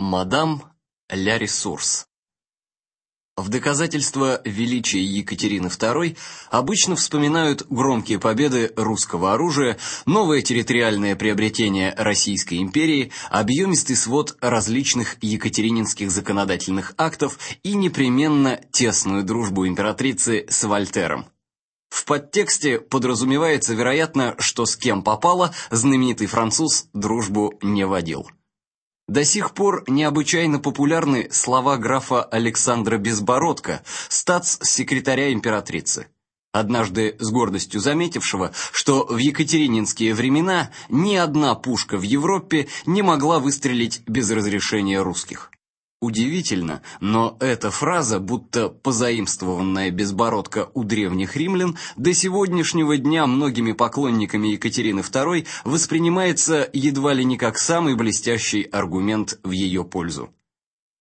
Мадам ля Ресурс В доказательство величия Екатерины II обычно вспоминают громкие победы русского оружия, новое территориальное приобретение Российской империи, объемистый свод различных екатерининских законодательных актов и непременно тесную дружбу императрицы с Вольтером. В подтексте подразумевается, вероятно, что с кем попало, знаменитый француз дружбу не водил. До сих пор необычайно популярны слова графа Александра Безбородко, статс-секретаря императрицы. Однажды с гордостью заметившего, что в екатерининские времена ни одна пушка в Европе не могла выстрелить без разрешения русских. Удивительно, но эта фраза, будто позаимствованная безбородка у древних римлян, до сегодняшнего дня многими поклонниками Екатерины II воспринимается едва ли не как самый блестящий аргумент в ее пользу.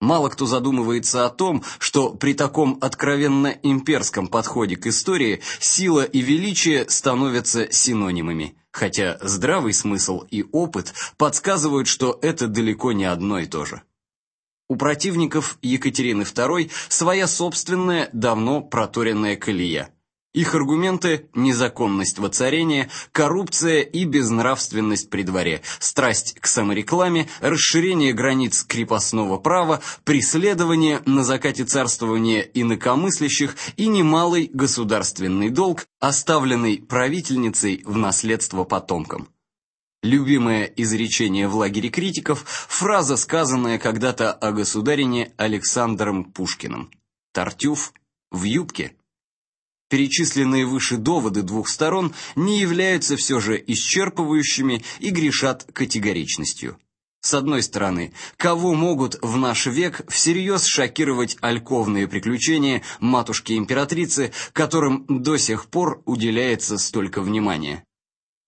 Мало кто задумывается о том, что при таком откровенно имперском подходе к истории сила и величие становятся синонимами, хотя здравый смысл и опыт подсказывают, что это далеко не одно и то же. У противников Екатерины II своя собственная, давно проторенная колея. Их аргументы – незаконность воцарения, коррупция и безнравственность при дворе, страсть к саморекламе, расширение границ крепостного права, преследование на закате царствования инакомыслящих и немалый государственный долг, оставленный правительницей в наследство потомкам. Любимое изречение в лагере критиков фраза, сказанная когда-то о государине Александром Пушкиным. Тартюф в юбке. Перечисленные выше доводы двух сторон не являются все же исчерпывающими и грешат категоричностью. С одной стороны, кого могут в наш век всерьез шокировать альковные приключения матушки-императрицы, которым до сих пор уделяется столько внимания?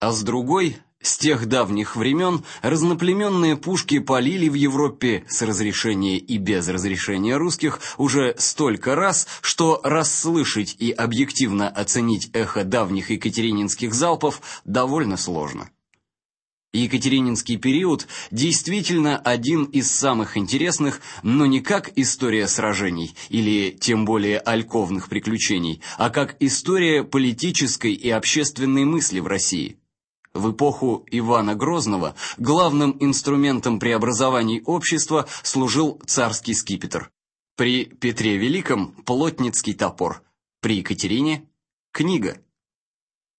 А с другой, с тех давних времен разноплеменные пушки полили в Европе с разрешения и без разрешения русских уже столько раз, что расслышать и объективно оценить эхо давних екатерининских залпов довольно сложно. Екатерининский период действительно один из самых интересных, но не как история сражений или тем более альковных приключений, а как история политической и общественной мысли в России. В эпоху Ивана Грозного главным инструментом преобразований общества служил царский скипетр. При Петре Великом плотницкий топор, при Екатерине книга.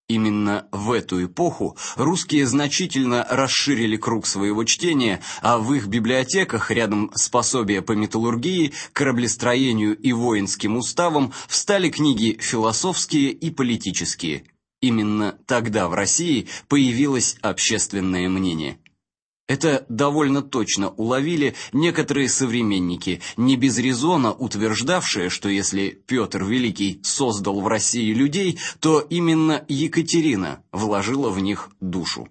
Именно в эту эпоху русские значительно расширили круг своего чтения, а в их библиотеках рядом с пособия по металлургии, кораблестроению и воинским уставам встали книги философские и политические. Именно тогда в России появилось общественное мнение. Это довольно точно уловили некоторые современники, не без резона утверждавшие, что если Петр Великий создал в России людей, то именно Екатерина вложила в них душу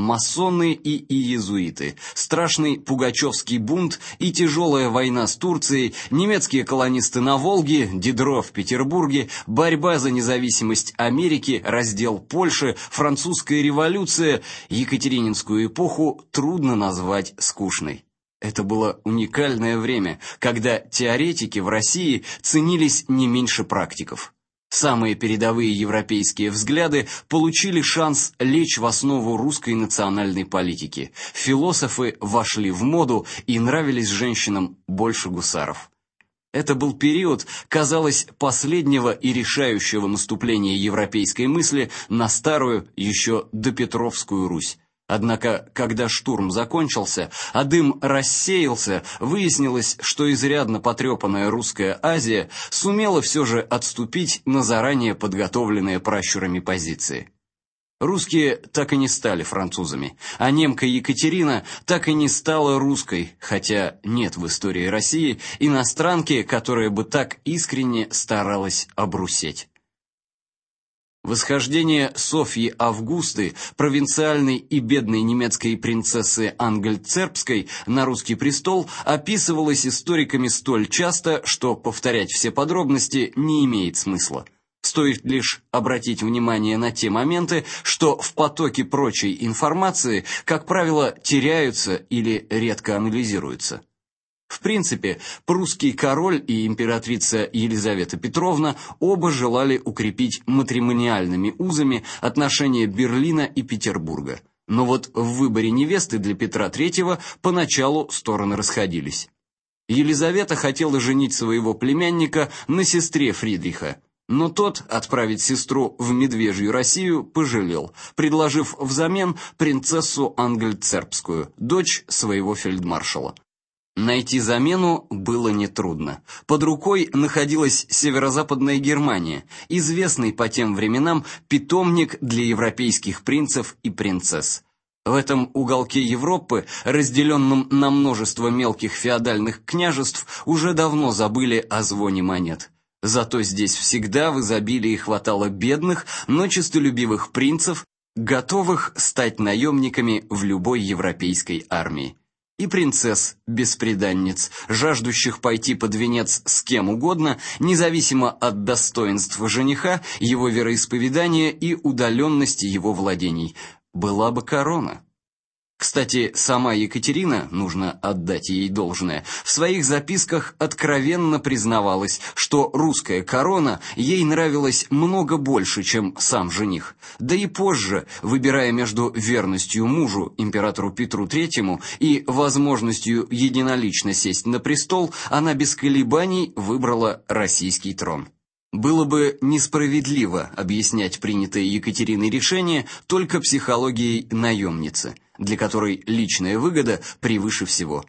масоны и иезуиты, страшный пугачевский бунт и тяжелая война с Турцией, немецкие колонисты на Волге, Дидро в Петербурге, борьба за независимость Америки, раздел Польши, французская революция, Екатерининскую эпоху трудно назвать скучной. Это было уникальное время, когда теоретики в России ценились не меньше практиков. Самые передовые европейские взгляды получили шанс лечь в основу русской национальной политики. Философы вошли в моду и нравились женщинам больше гусаров. Это был период, казалось, последнего и решающего наступления европейской мысли на старую, еще допетровскую Русь. Однако, когда штурм закончился, а дым рассеялся, выяснилось, что изрядно потрепанная русская Азия сумела все же отступить на заранее подготовленные пращурами позиции. Русские так и не стали французами, а немка Екатерина так и не стала русской, хотя нет в истории России иностранки, которая бы так искренне старалась обрусеть. Восхождение Софьи Августы, провинциальной и бедной немецкой принцессы Ангельцербской на русский престол, описывалось историками столь часто, что повторять все подробности не имеет смысла. Стоит лишь обратить внимание на те моменты, что в потоке прочей информации, как правило, теряются или редко анализируются. В принципе, прусский король и императрица Елизавета Петровна оба желали укрепить матримониальными узами отношения Берлина и Петербурга. Но вот в выборе невесты для Петра III поначалу стороны расходились. Елизавета хотела женить своего племянника на сестре Фридриха, но тот отправить сестру в Медвежью Россию пожалел, предложив взамен принцессу Ангельцербскую, дочь своего фельдмаршала. Найти замену было нетрудно. Под рукой находилась северо-западная Германия, известный по тем временам питомник для европейских принцев и принцесс. В этом уголке Европы, разделенном на множество мелких феодальных княжеств, уже давно забыли о звоне монет. Зато здесь всегда в изобилии хватало бедных, но честолюбивых принцев, готовых стать наемниками в любой европейской армии и принцесс-бесприданниц, жаждущих пойти под венец с кем угодно, независимо от достоинства жениха, его вероисповедания и удаленности его владений. Была бы корона. Кстати, сама Екатерина, нужно отдать ей должное, в своих записках откровенно признавалась, что русская корона ей нравилась много больше, чем сам жених. Да и позже, выбирая между верностью мужу, императору Петру III, и возможностью единолично сесть на престол, она без колебаний выбрала российский трон. Было бы несправедливо объяснять принятое Екатериной решение только психологией наемницы, для которой личная выгода превыше всего.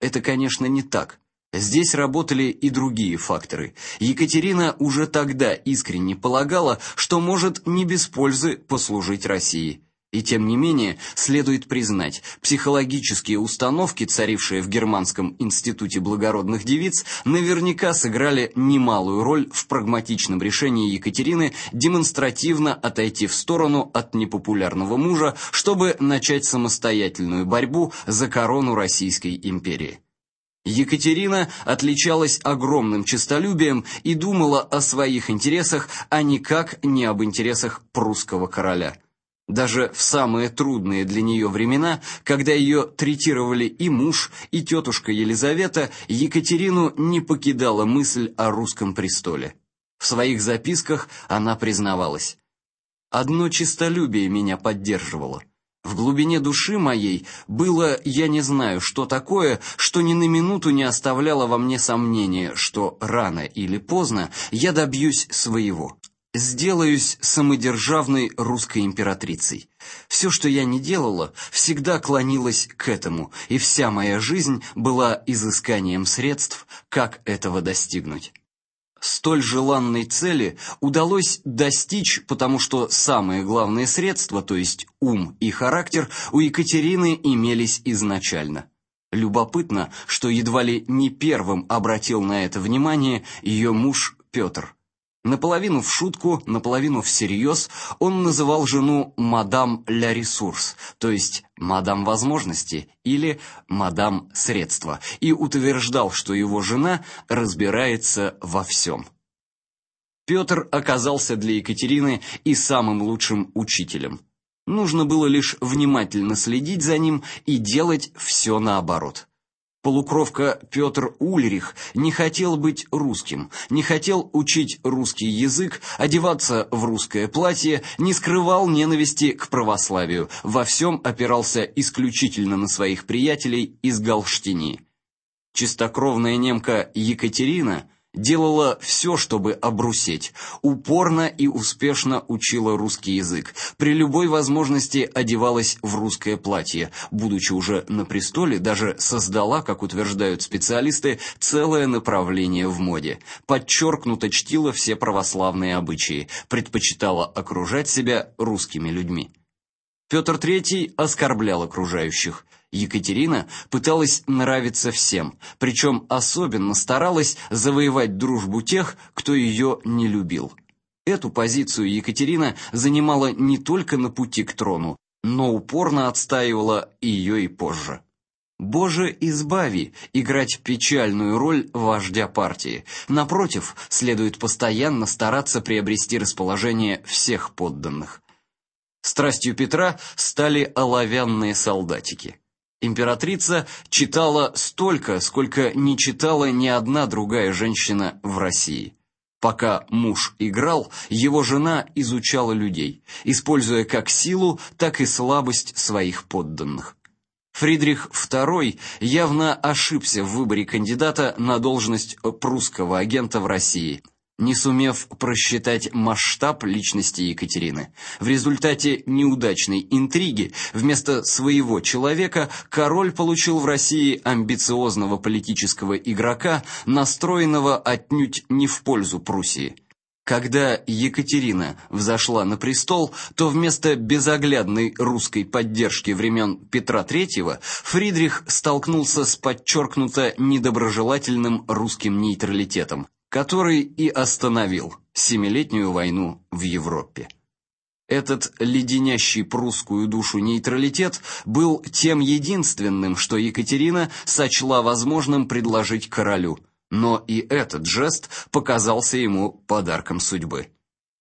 Это, конечно, не так. Здесь работали и другие факторы. Екатерина уже тогда искренне полагала, что может не без пользы послужить России. И тем не менее, следует признать, психологические установки, царившие в Германском институте благородных девиц, наверняка сыграли немалую роль в прагматичном решении Екатерины демонстративно отойти в сторону от непопулярного мужа, чтобы начать самостоятельную борьбу за корону Российской империи. Екатерина отличалась огромным честолюбием и думала о своих интересах, а никак не об интересах прусского короля. Даже в самые трудные для нее времена, когда ее третировали и муж, и тетушка Елизавета, Екатерину не покидала мысль о русском престоле. В своих записках она признавалась: "Одно честолюбие меня поддерживало. В глубине души моей было, я не знаю, что такое, что ни на минуту не оставляло во мне сомнения, что рано или поздно я добьюсь своего" сделаюсь самодержавной русской императрицей. Все, что я не делала, всегда клонилось к этому, и вся моя жизнь была изысканием средств, как этого достигнуть. Столь желанной цели удалось достичь, потому что самые главные средства, то есть ум и характер, у Екатерины имелись изначально. Любопытно, что едва ли не первым обратил на это внимание ее муж Петр. Наполовину в шутку, наполовину всерьез он называл жену мадам ля ресурс, то есть мадам возможности или мадам средства, и утверждал, что его жена разбирается во всем. Петр оказался для Екатерины и самым лучшим учителем. Нужно было лишь внимательно следить за ним и делать все наоборот. Полукровка Петр Ульрих не хотел быть русским, не хотел учить русский язык, одеваться в русское платье, не скрывал ненависти к православию, во всем опирался исключительно на своих приятелей из Галштинии. Чистокровная немка Екатерина делала все, чтобы обрусеть, упорно и успешно учила русский язык, при любой возможности одевалась в русское платье, будучи уже на престоле, даже создала, как утверждают специалисты, целое направление в моде, подчеркнуто чтила все православные обычаи, предпочитала окружать себя русскими людьми. Петр III оскорблял окружающих. Екатерина пыталась нравиться всем, причем особенно старалась завоевать дружбу тех, кто ее не любил. Эту позицию Екатерина занимала не только на пути к трону, но упорно отстаивала ее и позже. Боже, избави играть печальную роль вождя партии. Напротив, следует постоянно стараться приобрести расположение всех подданных. Страстью Петра стали оловянные солдатики. Императрица читала столько, сколько не читала ни одна другая женщина в России. Пока муж играл, его жена изучала людей, используя как силу, так и слабость своих подданных. Фридрих II явно ошибся в выборе кандидата на должность прусского агента в России – не сумев просчитать масштаб личности Екатерины. В результате неудачной интриги вместо своего человека король получил в России амбициозного политического игрока, настроенного отнюдь не в пользу Пруссии. Когда Екатерина взошла на престол, то вместо безоглядной русской поддержки времен Петра III Фридрих столкнулся с подчеркнуто недоброжелательным русским нейтралитетом который и остановил Семилетнюю войну в Европе. Этот леденящий прусскую душу нейтралитет был тем единственным, что Екатерина сочла возможным предложить королю, но и этот жест показался ему подарком судьбы.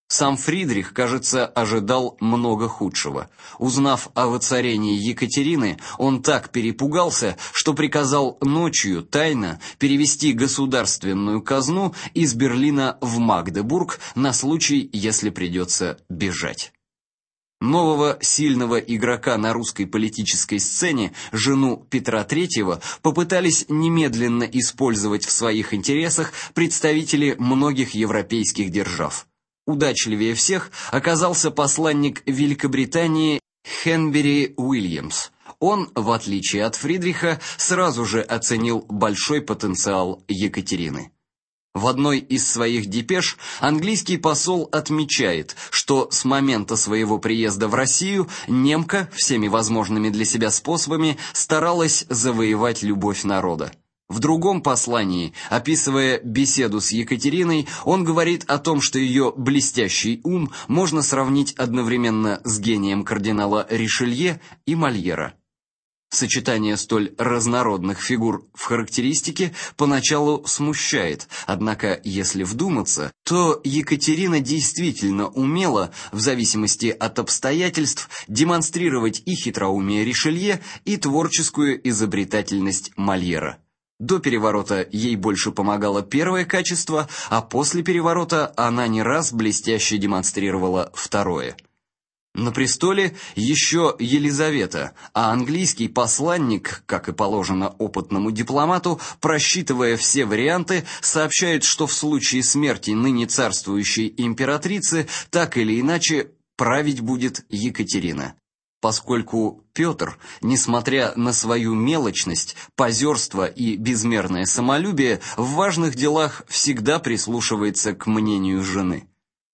Сам Фридрих, кажется, ожидал много худшего. Узнав о воцарении Екатерины, он так перепугался, что приказал ночью тайно перевести государственную казну из Берлина в Магдебург на случай, если придется бежать. Нового сильного игрока на русской политической сцене, жену Петра III, попытались немедленно использовать в своих интересах представители многих европейских держав. Удачливее всех оказался посланник Великобритании Хенбери Уильямс. Он, в отличие от Фридриха, сразу же оценил большой потенциал Екатерины. В одной из своих депеш английский посол отмечает, что с момента своего приезда в Россию немка всеми возможными для себя способами старалась завоевать любовь народа. В другом послании, описывая беседу с Екатериной, он говорит о том, что ее блестящий ум можно сравнить одновременно с гением кардинала Ришелье и Мольера. Сочетание столь разнородных фигур в характеристике поначалу смущает, однако, если вдуматься, то Екатерина действительно умела, в зависимости от обстоятельств, демонстрировать и хитроумие Ришелье, и творческую изобретательность Мольера. До переворота ей больше помогало первое качество, а после переворота она не раз блестяще демонстрировала второе. На престоле еще Елизавета, а английский посланник, как и положено опытному дипломату, просчитывая все варианты, сообщает, что в случае смерти ныне царствующей императрицы так или иначе править будет Екатерина поскольку Петр, несмотря на свою мелочность, позерство и безмерное самолюбие, в важных делах всегда прислушивается к мнению жены.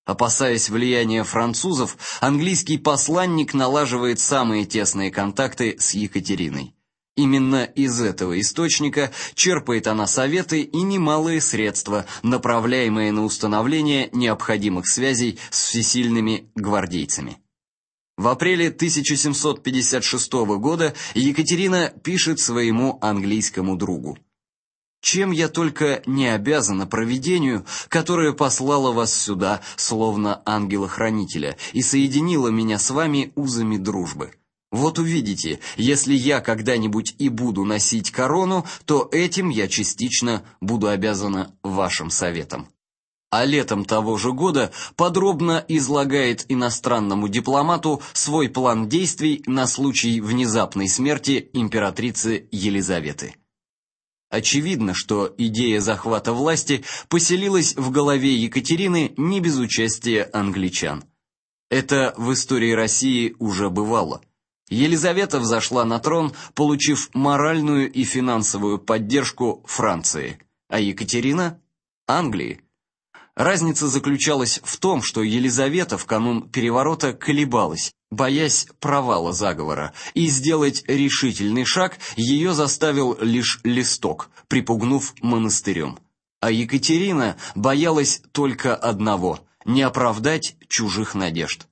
Опасаясь влияния французов, английский посланник налаживает самые тесные контакты с Екатериной. Именно из этого источника черпает она советы и немалые средства, направляемые на установление необходимых связей с всесильными гвардейцами. В апреле 1756 года Екатерина пишет своему английскому другу: чем я только не обязана провидению, которое послало вас сюда, словно ангела-хранителя, и соединило меня с вами узами дружбы. Вот увидите, если я когда-нибудь и буду носить корону, то этим я частично буду обязана вашим советам а летом того же года подробно излагает иностранному дипломату свой план действий на случай внезапной смерти императрицы Елизаветы. Очевидно, что идея захвата власти поселилась в голове Екатерины не без участия англичан. Это в истории России уже бывало. Елизавета взошла на трон, получив моральную и финансовую поддержку Франции, а Екатерина Англии. Разница заключалась в том, что Елизавета в канун переворота колебалась, боясь провала заговора, и сделать решительный шаг ее заставил лишь листок, припугнув монастырем. А Екатерина боялась только одного не оправдать чужих надежд.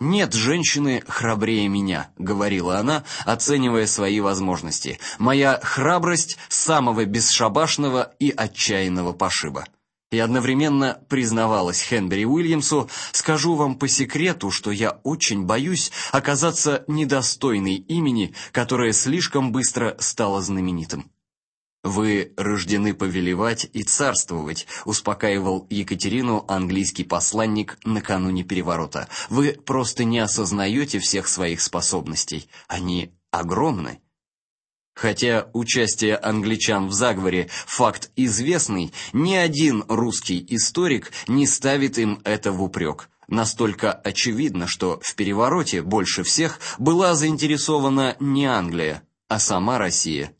Нет женщины храбрее меня, говорила она, оценивая свои возможности. Моя храбрость самого бесшабашного и отчаянного пошиба. И одновременно признавалась Хенбери Уильямсу, скажу вам по секрету, что я очень боюсь оказаться недостойной имени, которое слишком быстро стало знаменитым. Вы рождены повелевать и царствовать, успокаивал Екатерину английский посланник накануне переворота. Вы просто не осознаете всех своих способностей. Они огромны. Хотя участие англичан в заговоре факт известный, ни один русский историк не ставит им это в упрек. Настолько очевидно, что в перевороте больше всех была заинтересована не Англия, а сама Россия.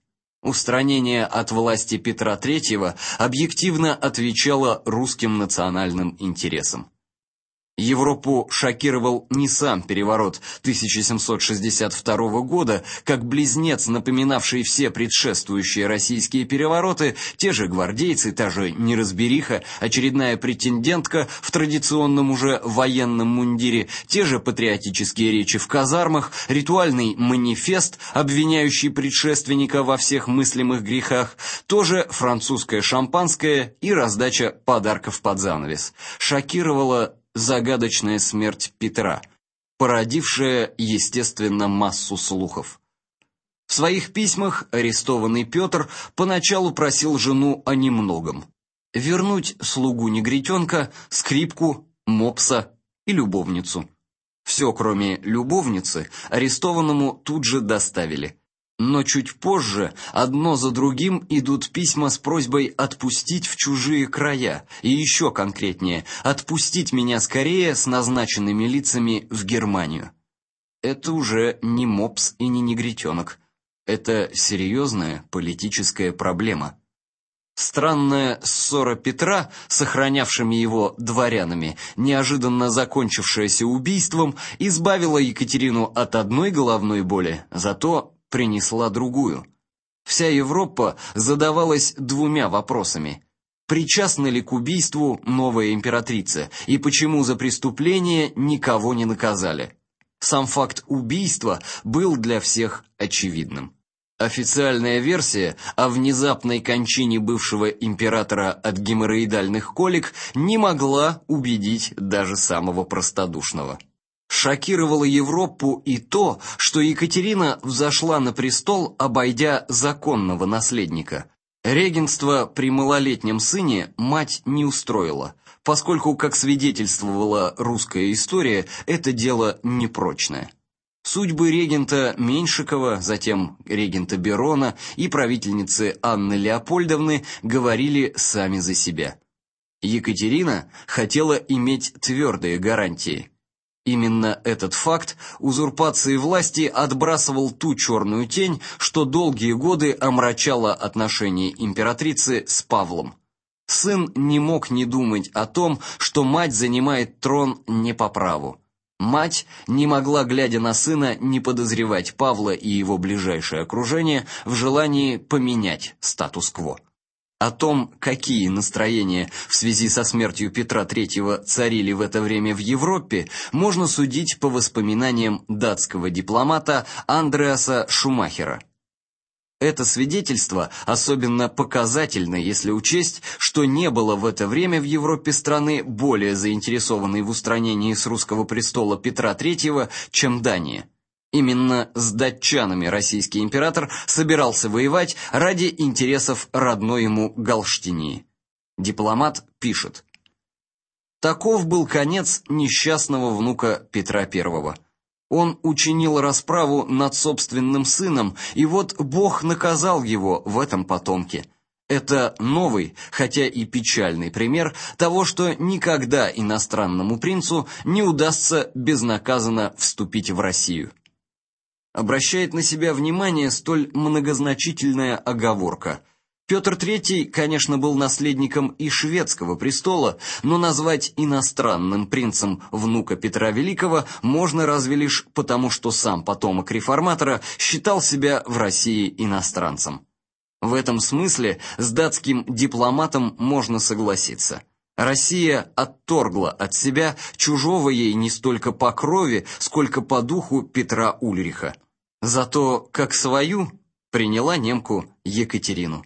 Устранение от власти Петра III объективно отвечало русским национальным интересам. Европу шокировал не сам переворот 1762 года, как близнец, напоминавший все предшествующие российские перевороты, те же гвардейцы, та же неразбериха, очередная претендентка в традиционном уже военном мундире, те же патриотические речи в казармах, ритуальный манифест, обвиняющий предшественника во всех мыслимых грехах, тоже французское шампанское и раздача подарков под занавес. Шокировало загадочная смерть Петра, породившая, естественно, массу слухов. В своих письмах арестованный Петр поначалу просил жену о немногом: вернуть слугу негритенка, скрипку, мопса и любовницу. Все, кроме любовницы, арестованному тут же доставили. Но чуть позже одно за другим идут письма с просьбой отпустить в чужие края, и еще конкретнее, отпустить меня скорее с назначенными лицами в Германию. Это уже не мопс и не негритенок. Это серьезная политическая проблема. Странная ссора Петра сохранявшими его дворянами, неожиданно закончившаяся убийством, избавила Екатерину от одной головной боли, зато принесла другую. Вся Европа задавалась двумя вопросами: причастна ли к убийству новая императрица и почему за преступление никого не наказали. Сам факт убийства был для всех очевидным. Официальная версия о внезапной кончине бывшего императора от геморроидальных колик не могла убедить даже самого простодушного. Шокировало Европу и то, что Екатерина взошла на престол, обойдя законного наследника. Регенство при малолетнем сыне мать не устроила, поскольку, как свидетельствовала русская история, это дело непрочное. Судьбы регента Меньшикова, затем регента Берона и правительницы Анны Леопольдовны говорили сами за себя. Екатерина хотела иметь твердые гарантии. Именно этот факт узурпации власти отбрасывал ту черную тень, что долгие годы омрачала отношения императрицы с Павлом. Сын не мог не думать о том, что мать занимает трон не по праву. Мать не могла, глядя на сына, не подозревать Павла и его ближайшее окружение в желании поменять статус-кво. О том, какие настроения в связи со смертью Петра III царили в это время в Европе, можно судить по воспоминаниям датского дипломата Андреаса Шумахера. Это свидетельство особенно показательно, если учесть, что не было в это время в Европе страны более заинтересованной в устранении с русского престола Петра III, чем Дания. Именно с датчанами российский император собирался воевать ради интересов родной ему Галштинии. Дипломат пишет: Таков был конец несчастного внука Петра I. Он учинил расправу над собственным сыном, и вот Бог наказал его в этом потомке. Это новый, хотя и печальный пример того, что никогда иностранному принцу не удастся безнаказанно вступить в Россию обращает на себя внимание столь многозначительная оговорка. Петр III, конечно, был наследником и шведского престола, но назвать иностранным принцем внука Петра Великого можно разве лишь потому, что сам потомок реформатора считал себя в России иностранцем. В этом смысле с датским дипломатом можно согласиться. Россия отторгла от себя чужого ей не столько по крови, сколько по духу Петра Ульриха. Зато как свою приняла немку Екатерину.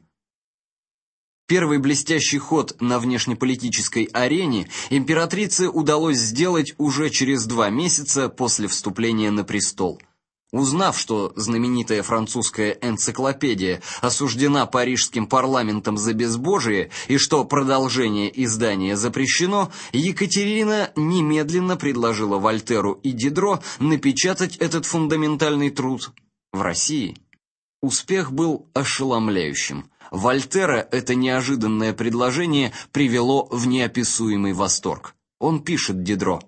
Первый блестящий ход на внешнеполитической арене императрице удалось сделать уже через два месяца после вступления на престол. Узнав, что знаменитая французская энциклопедия осуждена парижским парламентом за безбожие и что продолжение издания запрещено, Екатерина немедленно предложила Вольтеру и Дидро напечатать этот фундаментальный труд в России. Успех был ошеломляющим. Вольтера это неожиданное предложение привело в неописуемый восторг. Он пишет Дидро: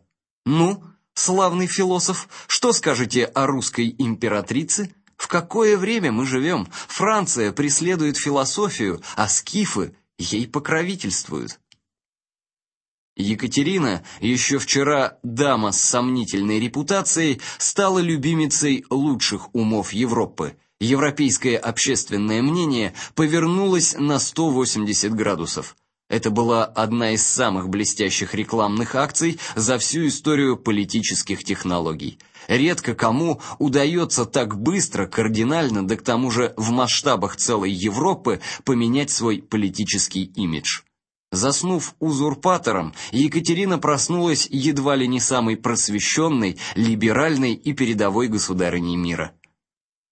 "Ну, славный философ, что скажете о русской императрице? В какое время мы живем? Франция преследует философию, а скифы ей покровительствуют". Екатерина, еще вчера дама с сомнительной репутацией, стала любимицей лучших умов Европы европейское общественное мнение повернулось на 180 градусов. Это была одна из самых блестящих рекламных акций за всю историю политических технологий. Редко кому удается так быстро, кардинально, да к тому же в масштабах целой Европы поменять свой политический имидж. Заснув узурпатором, Екатерина проснулась едва ли не самой просвещенной, либеральной и передовой государыней мира.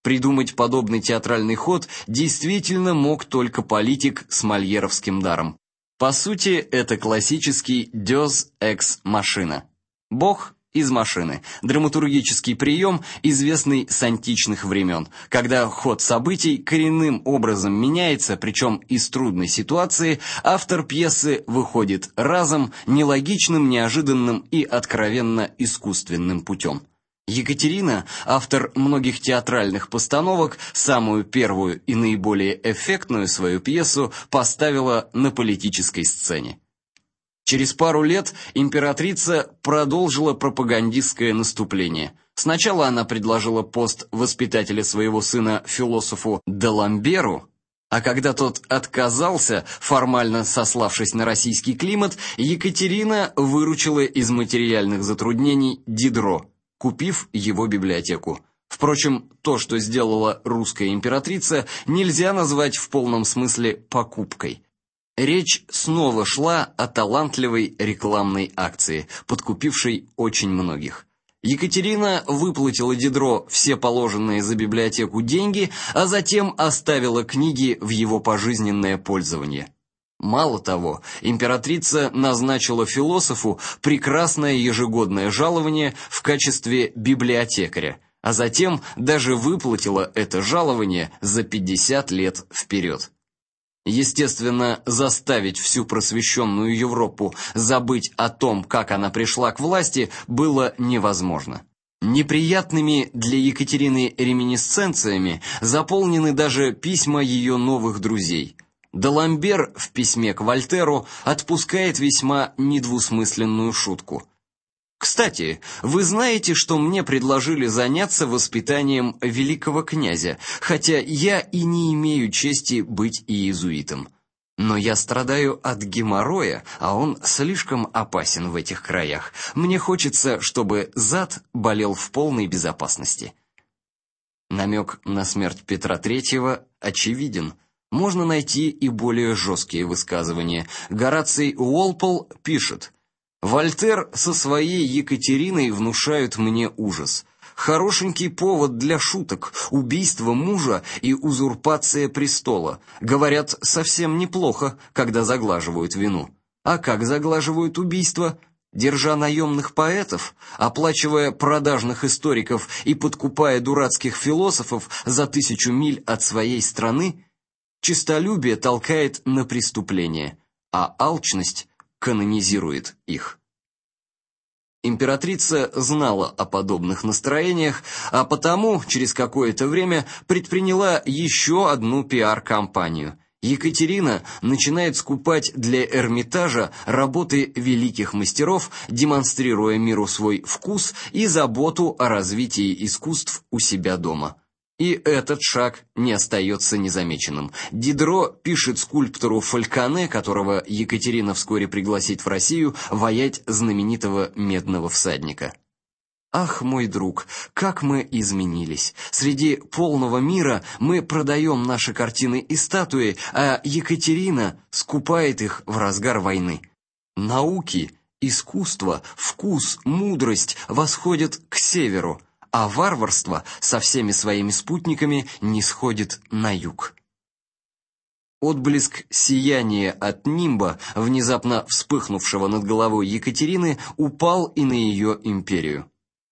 Придумать подобный театральный ход действительно мог только политик с мольеровским даром. По сути, это классический «Deus ex machina». Бог из машины. Драматургический прием, известный с античных времен, когда ход событий коренным образом меняется, причем из трудной ситуации автор пьесы выходит разом, нелогичным, неожиданным и откровенно искусственным путем. Екатерина, автор многих театральных постановок, самую первую и наиболее эффектную свою пьесу поставила на политической сцене. Через пару лет императрица продолжила пропагандистское наступление. Сначала она предложила пост воспитателя своего сына философу Даламберу, а когда тот отказался, формально сославшись на российский климат, Екатерина выручила из материальных затруднений Дидро купив его библиотеку. Впрочем, то, что сделала русская императрица, нельзя назвать в полном смысле покупкой. Речь снова шла о талантливой рекламной акции, подкупившей очень многих. Екатерина выплатила Дидро все положенные за библиотеку деньги, а затем оставила книги в его пожизненное пользование. Мало того, императрица назначила философу прекрасное ежегодное жалование в качестве библиотекаря, а затем даже выплатила это жалование за 50 лет вперед. Естественно, заставить всю просвещенную Европу забыть о том, как она пришла к власти, было невозможно. Неприятными для Екатерины реминисценциями заполнены даже письма ее новых друзей – Даламбер в письме к Вольтеру отпускает весьма недвусмысленную шутку. Кстати, вы знаете, что мне предложили заняться воспитанием великого князя, хотя я и не имею чести быть иезуитом. Но я страдаю от геморроя, а он слишком опасен в этих краях. Мне хочется, чтобы зад болел в полной безопасности. Намек на смерть Петра III очевиден. Можно найти и более жесткие высказывания. Гораций Уолпол пишет: Вольтер со своей Екатериной внушают мне ужас. Хорошенький повод для шуток: убийство мужа и узурпация престола. Говорят, совсем неплохо, когда заглаживают вину. А как заглаживают убийство? держа наемных поэтов, оплачивая продажных историков и подкупая дурацких философов за тысячу миль от своей страны, Чистолюбие толкает на преступление, а алчность канонизирует их. Императрица знала о подобных настроениях, а потому через какое-то время предприняла еще одну пиар-кампанию. Екатерина начинает скупать для Эрмитажа работы великих мастеров, демонстрируя миру свой вкус и заботу о развитии искусств у себя дома. И этот шаг не остается незамеченным. Дидро пишет скульптору Фальконе, которого Екатерина вскоре пригласит в Россию, воять знаменитого медного всадника. Ах, мой друг, как мы изменились. Среди полного мира мы продаем наши картины и статуи, а Екатерина скупает их в разгар войны. Науки, искусство, вкус, мудрость восходят к северу, а варварство со всеми своими спутниками не сходит на юг. Отблеск сияния от нимба, внезапно вспыхнувшего над головой Екатерины, упал и на ее империю.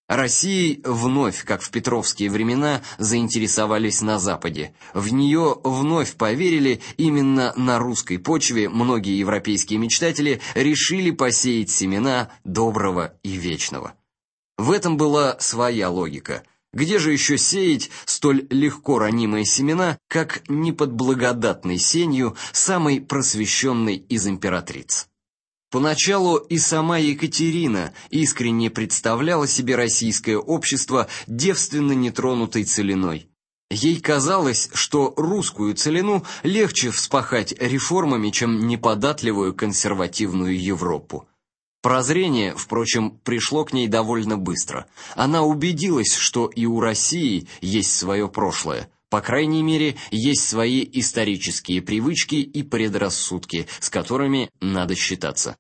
Россией вновь, как в петровские времена, заинтересовались на западе. В нее вновь поверили, именно на русской почве многие европейские мечтатели решили посеять семена доброго и вечного. В этом была своя логика. Где же еще сеять столь легко ранимые семена, как не под благодатной сенью самой просвещенной из императриц? Поначалу и сама Екатерина искренне представляла себе российское общество девственно нетронутой целиной. Ей казалось, что русскую целину легче вспахать реформами, чем неподатливую консервативную Европу. Прозрение, впрочем, пришло к ней довольно быстро. Она убедилась, что и у России есть свое прошлое. По крайней мере, есть свои исторические привычки и предрассудки, с которыми надо считаться.